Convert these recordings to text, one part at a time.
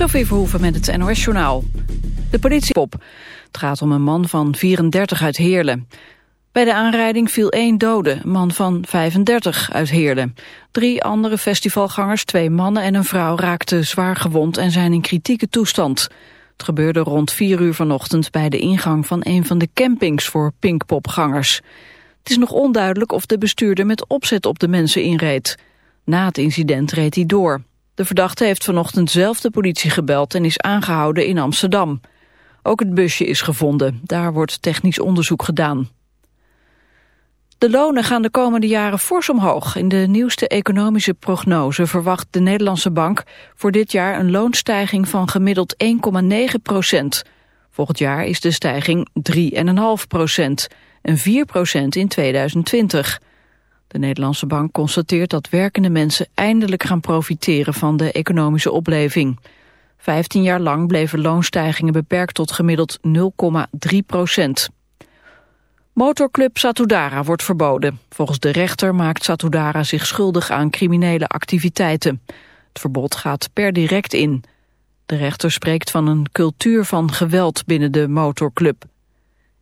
Sophie Verhoeven met het NOS-journaal. De politie. Het gaat om een man van 34 uit Heerlen. Bij de aanrijding viel één dode, een man van 35 uit Heerlen. Drie andere festivalgangers, twee mannen en een vrouw raakten zwaar gewond en zijn in kritieke toestand. Het gebeurde rond 4 uur vanochtend bij de ingang van een van de campings voor Pinkpopgangers. Het is nog onduidelijk of de bestuurder met opzet op de mensen inreed. Na het incident reed hij door. De verdachte heeft vanochtend zelf de politie gebeld en is aangehouden in Amsterdam. Ook het busje is gevonden. Daar wordt technisch onderzoek gedaan. De lonen gaan de komende jaren fors omhoog. In de nieuwste economische prognose verwacht de Nederlandse Bank voor dit jaar een loonstijging van gemiddeld 1,9 procent. Volgend jaar is de stijging 3,5 procent en 4 procent in 2020. De Nederlandse Bank constateert dat werkende mensen eindelijk gaan profiteren van de economische opleving. Vijftien jaar lang bleven loonstijgingen beperkt tot gemiddeld 0,3 procent. Motorclub Satudara wordt verboden. Volgens de rechter maakt Satudara zich schuldig aan criminele activiteiten. Het verbod gaat per direct in. De rechter spreekt van een cultuur van geweld binnen de motorclub.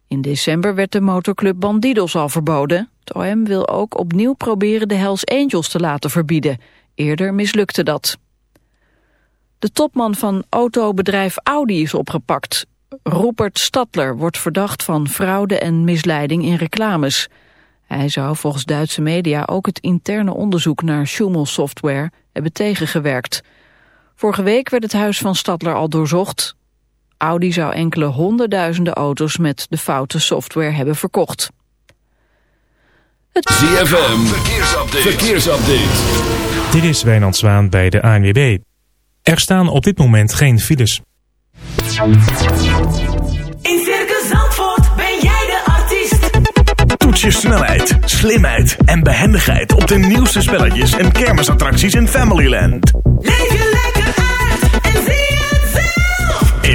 In december werd de motorclub Bandidos al verboden. Het OM wil ook opnieuw proberen de Hells Angels te laten verbieden. Eerder mislukte dat. De topman van autobedrijf Audi is opgepakt. Rupert Stadler wordt verdacht van fraude en misleiding in reclames. Hij zou volgens Duitse media ook het interne onderzoek naar Schumel-software hebben tegengewerkt. Vorige week werd het huis van Stadler al doorzocht. Audi zou enkele honderdduizenden auto's met de foute software hebben verkocht. Het ZFM, verkeersupdate. verkeersupdate. Dit is Wijnand Zwaan bij de ANWB. Er staan op dit moment geen files. In Circus Zandvoort ben jij de artiest. Toets je snelheid, slimheid en behendigheid op de nieuwste spelletjes en kermisattracties in Familyland. Leef je lekker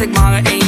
ik maar één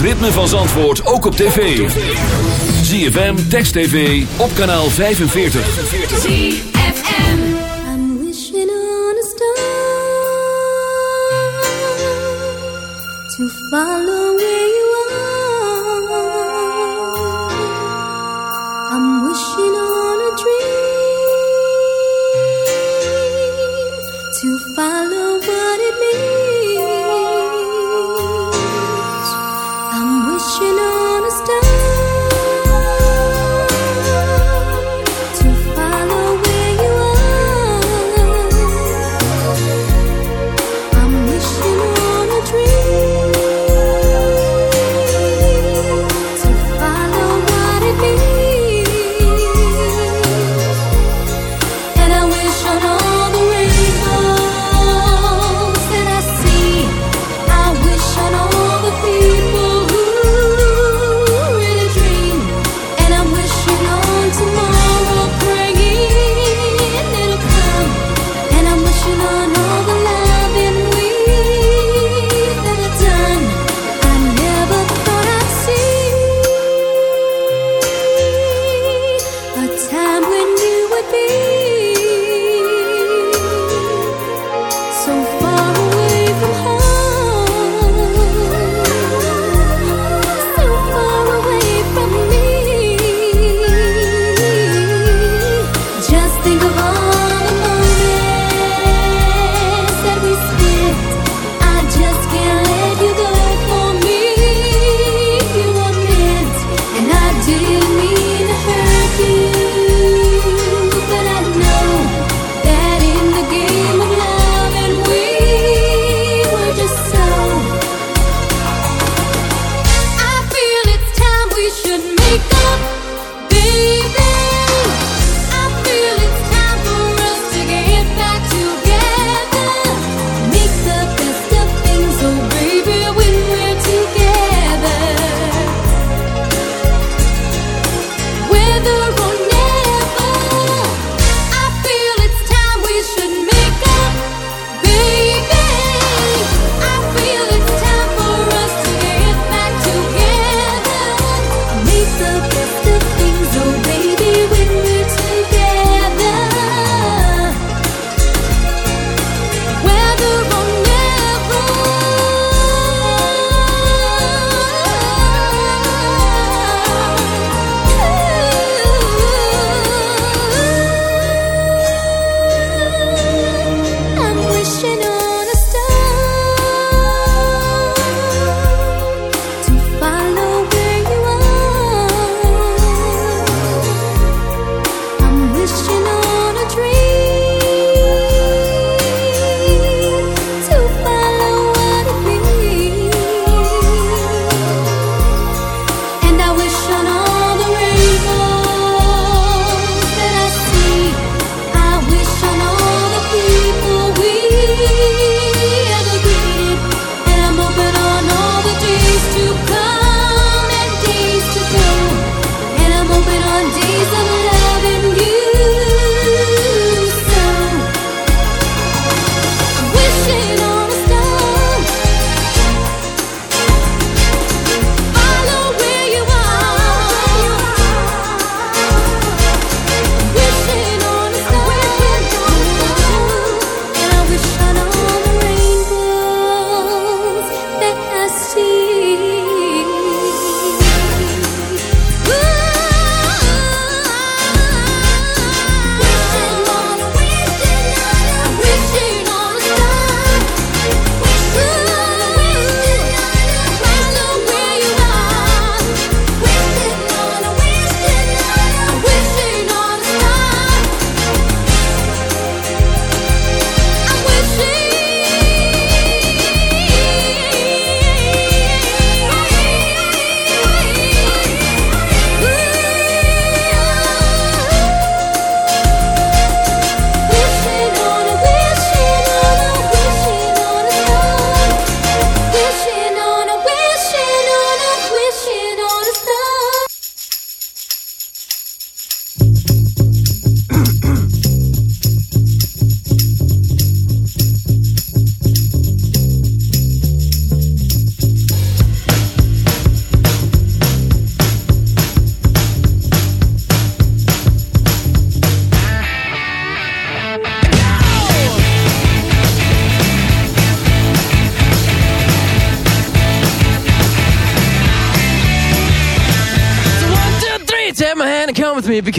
ritme van Zandvoort ook op tv. ZFM, Text TV, op kanaal 45. To follow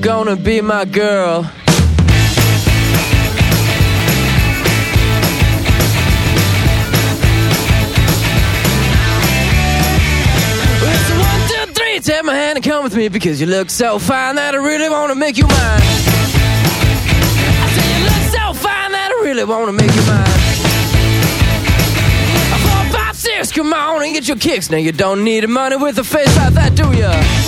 gonna be my girl. take my hand and come with me because you look so fine that I really want to make you mine. I you look so fine that I really want to make you mine. Four, five, six, come on and get your kicks. Now you don't need money with a face like that, do ya?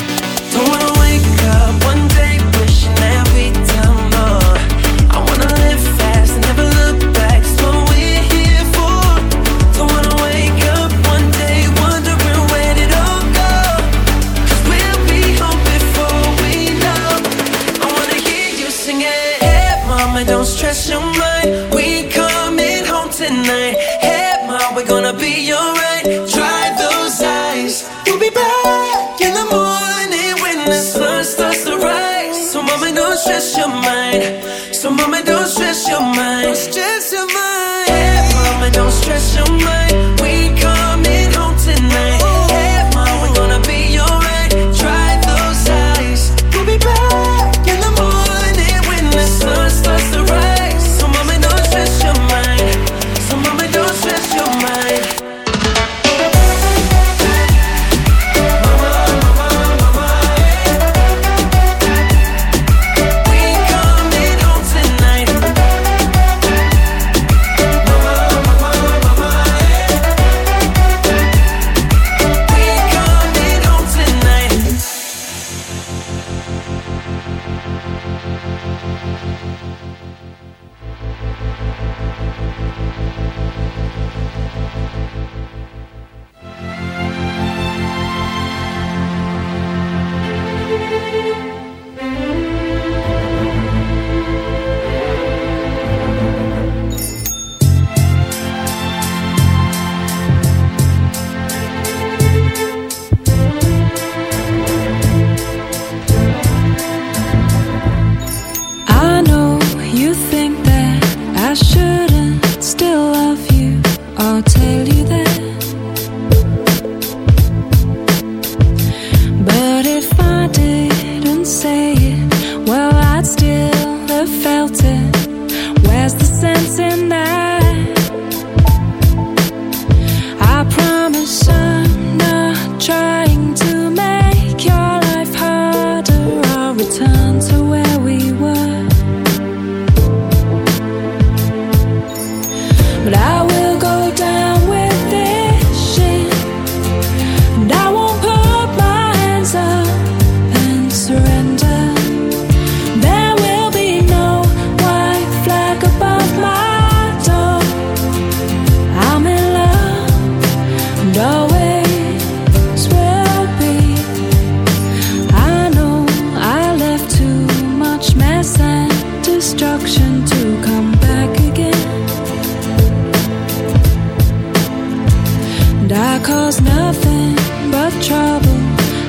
cause nothing but trouble.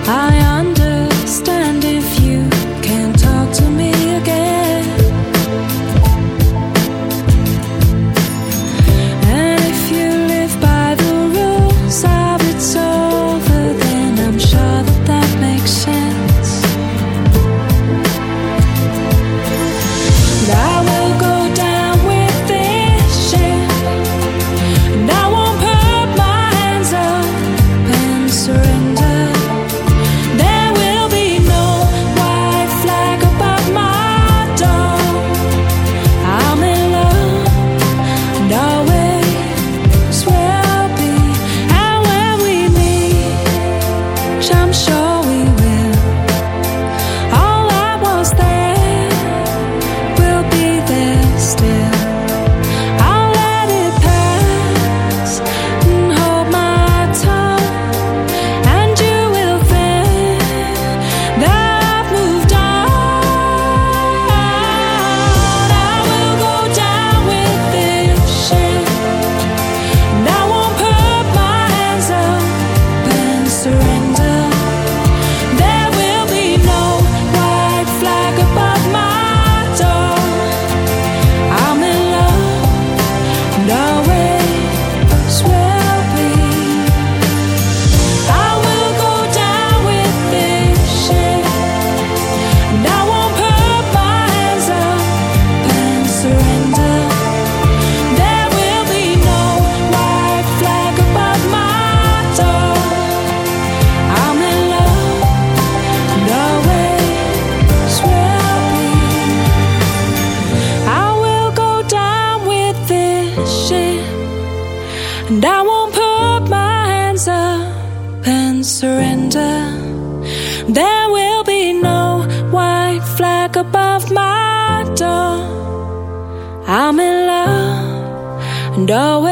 I always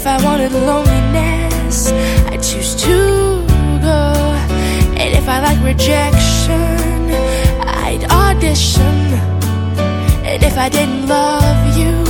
If I wanted loneliness, I'd choose to go. And if I like rejection, I'd audition. And if I didn't love you,